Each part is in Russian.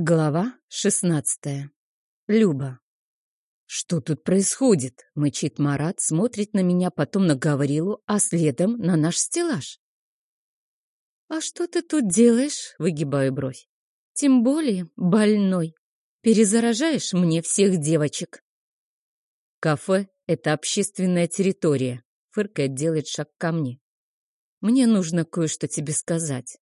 Глава шестнадцатая. Люба. «Что тут происходит?» — мычит Марат, смотрит на меня, потом на Гаврилу, а следом на наш стеллаж. «А что ты тут делаешь?» — выгибаю бровь. «Тем более больной. Перезаражаешь мне всех девочек». «Кафе — это общественная территория», — фыркает, делает шаг ко мне. «Мне нужно кое-что тебе сказать».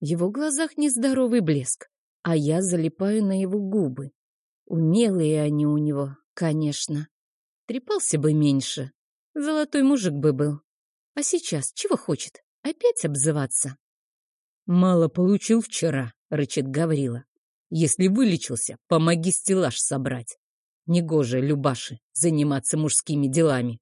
В его глазах нездоровый блеск а я залипаю на его губы. Умелые они у него, конечно. Трепался бы меньше. Золотой мужик бы был. А сейчас чего хочет? Опять обзываться? «Мало получил вчера», — рычит Гаврила. «Если вылечился, помоги стеллаж собрать. Негоже, Любаши, заниматься мужскими делами».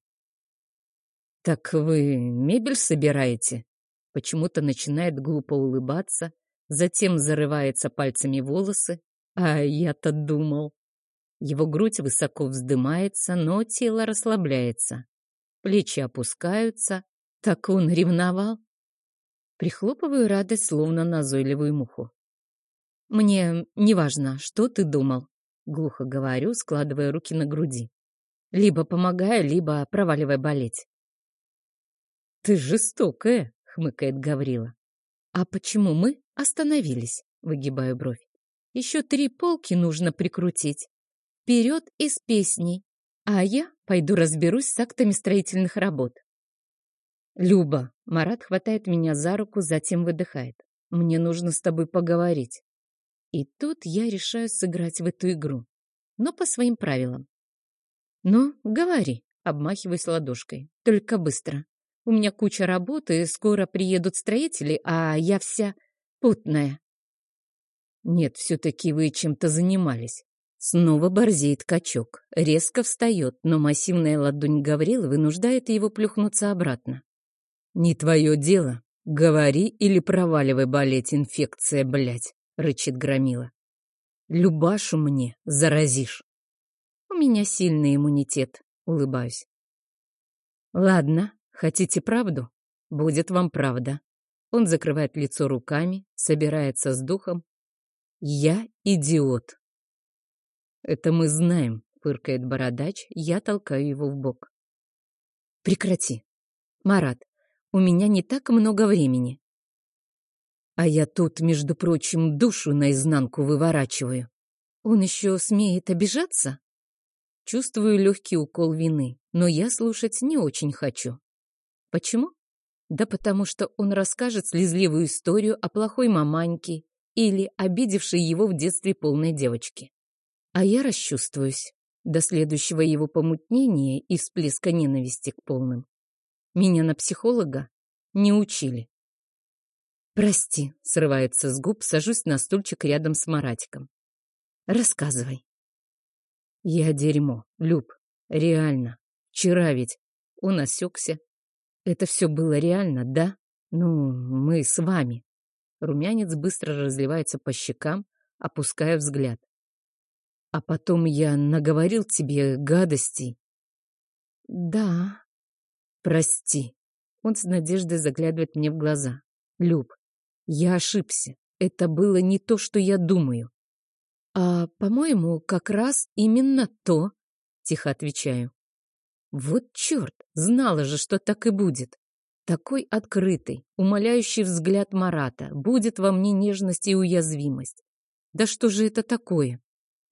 «Так вы мебель собираете?» Почему-то начинает глупо улыбаться, затем зарывается пальцами волосы, а я-то думал. Его грудь высоко вздымается, но тело расслабляется. Плечи опускаются. Так он ревновал. Прихлопываю радость, словно назойливую муху. «Мне не важно, что ты думал», — глухо говорю, складывая руки на груди. «Либо помогай, либо проваливай болеть». «Ты жестокая», — хмыкает Гаврила. «А почему мы Остановились, выгибаю бровь. Еще три полки нужно прикрутить. Вперед из песней. А я пойду разберусь с актами строительных работ. Люба, Марат хватает меня за руку, затем выдыхает. Мне нужно с тобой поговорить. И тут я решаю сыграть в эту игру. Но по своим правилам. Ну, говори, обмахиваюсь ладошкой. Только быстро. У меня куча работы, скоро приедут строители, а я вся путная. Нет, все-таки вы чем-то занимались. Снова борзеет качок, резко встает, но массивная ладонь Гаврила вынуждает его плюхнуться обратно. «Не твое дело. Говори или проваливай болеть, инфекция, блядь», — рычит Громила. «Любашу мне заразишь». «У меня сильный иммунитет», — улыбаюсь. «Ладно, хотите правду? Будет вам правда. Он закрывает лицо руками, собирается с духом. «Я идиот!» «Это мы знаем», — фыркает бородач, я толкаю его в бок. «Прекрати! Марат, у меня не так много времени. А я тут, между прочим, душу наизнанку выворачиваю. Он еще смеет обижаться?» Чувствую легкий укол вины, но я слушать не очень хочу. Почему? Да потому что он расскажет слезливую историю о плохой маманьке или обидевшей его в детстве полной девочке. А я расчувствуюсь до следующего его помутнения и всплеска ненависти к полным. Меня на психолога не учили. «Прости», — срывается с губ, сажусь на стульчик рядом с Маратиком. «Рассказывай». «Я дерьмо, Люб, реально. Вчера ведь...» Он осекся, это все было реально, да? Ну, мы с вами. Румянец быстро разливается по щекам, опуская взгляд. А потом я наговорил тебе гадостей. Да. Прости. Он с надеждой заглядывает мне в глаза. Люб, я ошибся. Это было не то, что я думаю. А, по-моему, как раз именно то, тихо отвечаю. Вот черт, знала же, что так и будет. Такой открытый, умоляющий взгляд Марата будет во мне нежность и уязвимость. Да что же это такое?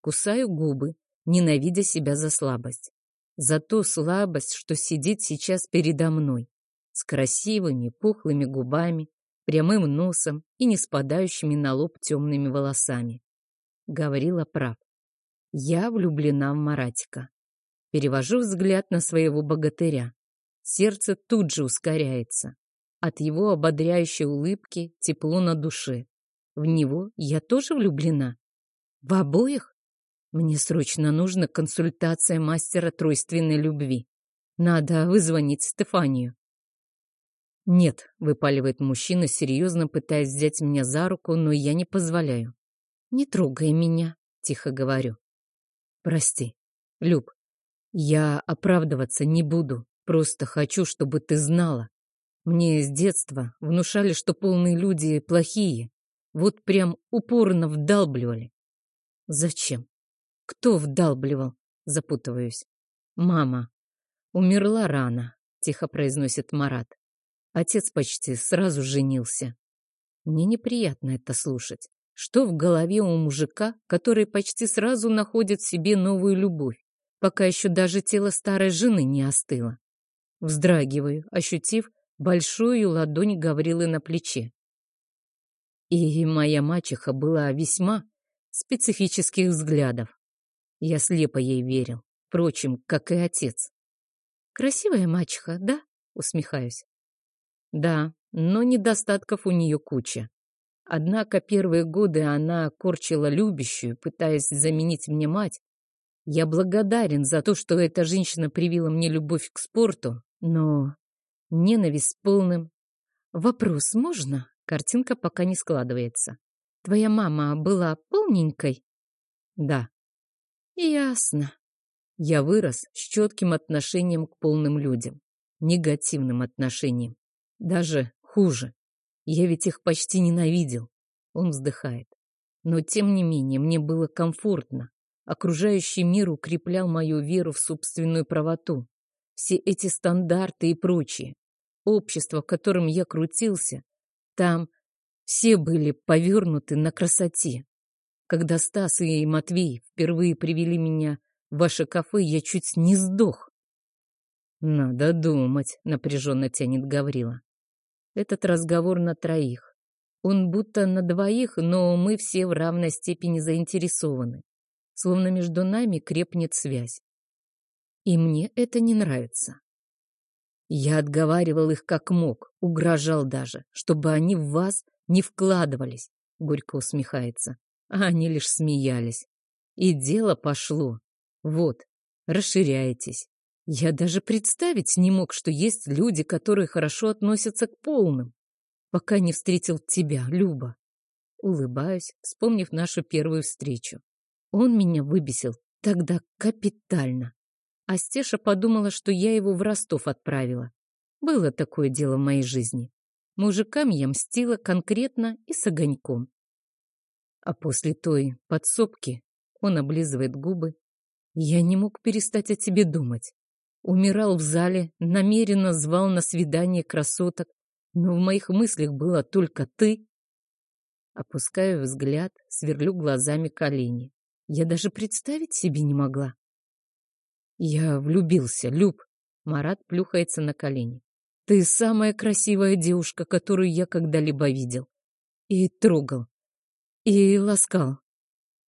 Кусаю губы, ненавидя себя за слабость. За ту слабость, что сидит сейчас передо мной, с красивыми пухлыми губами, прямым носом и не спадающими на лоб темными волосами. Говорила прав. Я влюблена в Маратика. Перевожу взгляд на своего богатыря. Сердце тут же ускоряется. От его ободряющей улыбки тепло на душе. В него я тоже влюблена. В обоих? Мне срочно нужна консультация мастера тройственной любви. Надо вызвонить Стефанию. «Нет», — выпаливает мужчина, серьезно пытаясь взять меня за руку, но я не позволяю. «Не трогай меня», — тихо говорю. «Прости. Люб, я оправдываться не буду, просто хочу, чтобы ты знала. Мне с детства внушали, что полные люди плохие. Вот прям упорно вдалбливали. Зачем? Кто вдалбливал? Запутываюсь. Мама. Умерла рано, тихо произносит Марат. Отец почти сразу женился. Мне неприятно это слушать. Что в голове у мужика, который почти сразу находит себе новую любовь, пока еще даже тело старой жены не остыло? Вздрагиваю, ощутив большую ладонь Гаврилы на плече. И моя мачеха была весьма специфических взглядов. Я слепо ей верил, впрочем, как и отец. «Красивая мачеха, да?» — усмехаюсь. «Да, но недостатков у нее куча. Однако первые годы она корчила любящую, пытаясь заменить мне мать. Я благодарен за то, что эта женщина привила мне любовь к спорту, но ненависть полным. Вопрос можно? Картинка пока не складывается. Твоя мама была полненькой? Да. Ясно. Я вырос с четким отношением к полным людям. Негативным отношением. Даже хуже. Я ведь их почти ненавидел. Он вздыхает. Но тем не менее мне было комфортно. Окружающий мир укреплял мою веру в собственную правоту. Все эти стандарты и прочее. Общество, в котором я крутился, там все были повернуты на красоте. Когда Стас и Матвей впервые привели меня в ваше кафе, я чуть не сдох. «Надо думать», — напряженно тянет Гаврила. Этот разговор на троих. Он будто на двоих, но мы все в равной степени заинтересованы. Словно между нами крепнет связь. И мне это не нравится. Я отговаривал их как мог, угрожал даже, чтобы они в вас не вкладывались, — горько усмехается. А они лишь смеялись. И дело пошло. Вот, расширяйтесь. Я даже представить не мог, что есть люди, которые хорошо относятся к полным. Пока не встретил тебя, Люба. Улыбаюсь, вспомнив нашу первую встречу. Он меня выбесил тогда капитально. А Стеша подумала, что я его в Ростов отправила. Было такое дело в моей жизни. Мужикам я мстила конкретно и с огоньком. А после той подсобки он облизывает губы. Я не мог перестать о тебе думать. Умирал в зале, намеренно звал на свидание красоток, но в моих мыслях была только ты. Опускаю взгляд, сверлю глазами колени. Я даже представить себе не могла. Я влюбился, Люб. Марат плюхается на колени. Ты самая красивая девушка, которую я когда-либо видел. И трогал. И ласкал.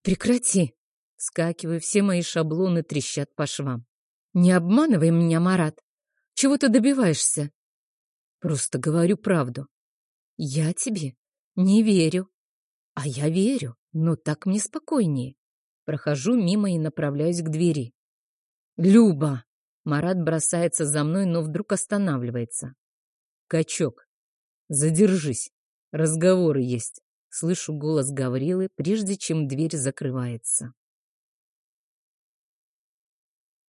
Прекрати. Скакиваю, все мои шаблоны трещат по швам. Не обманывай меня, Марат. Чего ты добиваешься? Просто говорю правду. Я тебе не верю. А я верю, но так мне спокойнее. Прохожу мимо и направляюсь к двери. Люба! Марат бросается за мной, но вдруг останавливается. Качок, задержись. Разговоры есть. Слышу голос Гаврилы, прежде чем дверь закрывается.